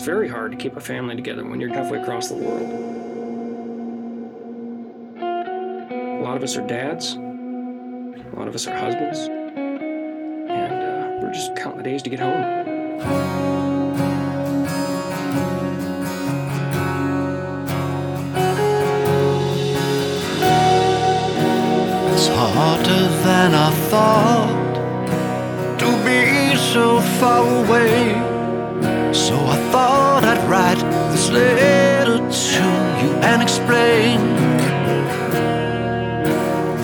It's very hard to keep a family together when you're halfway across the world. A lot of us are dads, a lot of us are husbands, and uh, we're just counting the days to get home. It's harder than I thought to be so far away. Letter to you and explain.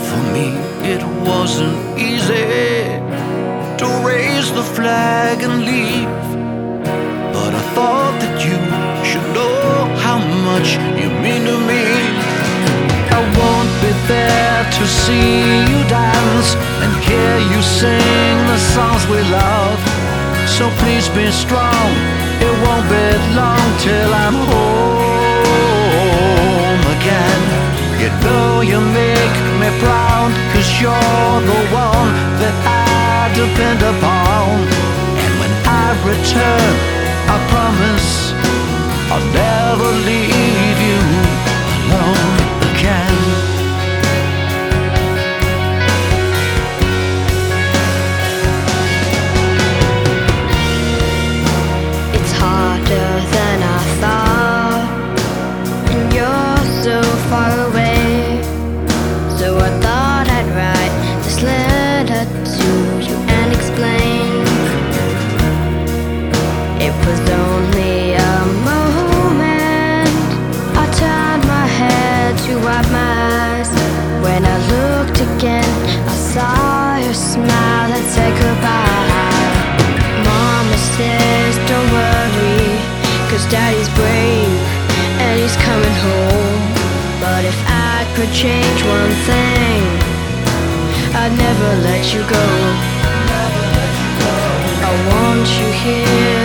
For me, it wasn't easy to raise the flag and leave. But I thought that you should know how much you mean to me. I won't be there to see you dance and hear you sing the songs we love. So please be strong, it won't be I'm home again. You know you make me proud, cause you're the one that I depend upon. And when I return, I promise I'll never leave smile and said goodbye. Mama says, don't worry, cause daddy's brave and he's coming home. But if I could change one thing, I'd never let you go. I want you here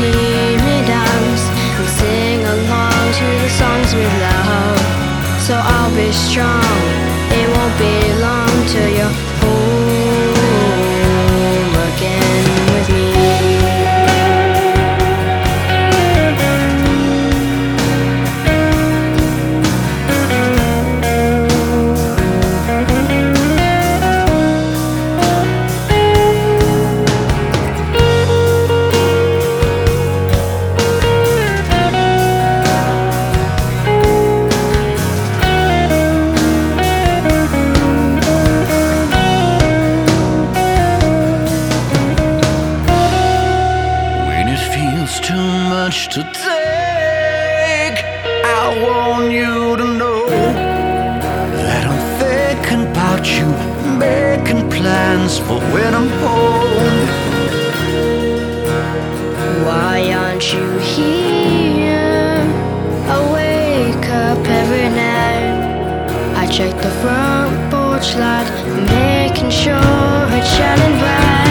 see and sing along to the songs we love. So I'll be strong, it won't be long till you're plans for when I'm home. Why aren't you here? I wake up every night. I check the front porch light, making sure it's shining bright.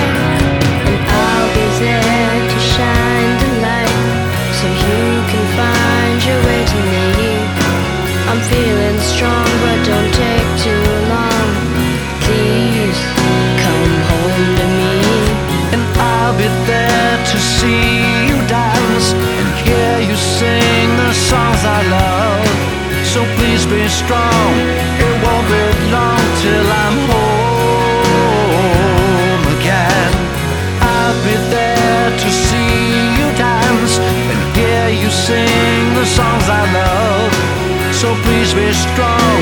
Strong, it won't be long till I'm home again. I'll be there to see you dance and hear you sing the songs I love. So please be strong,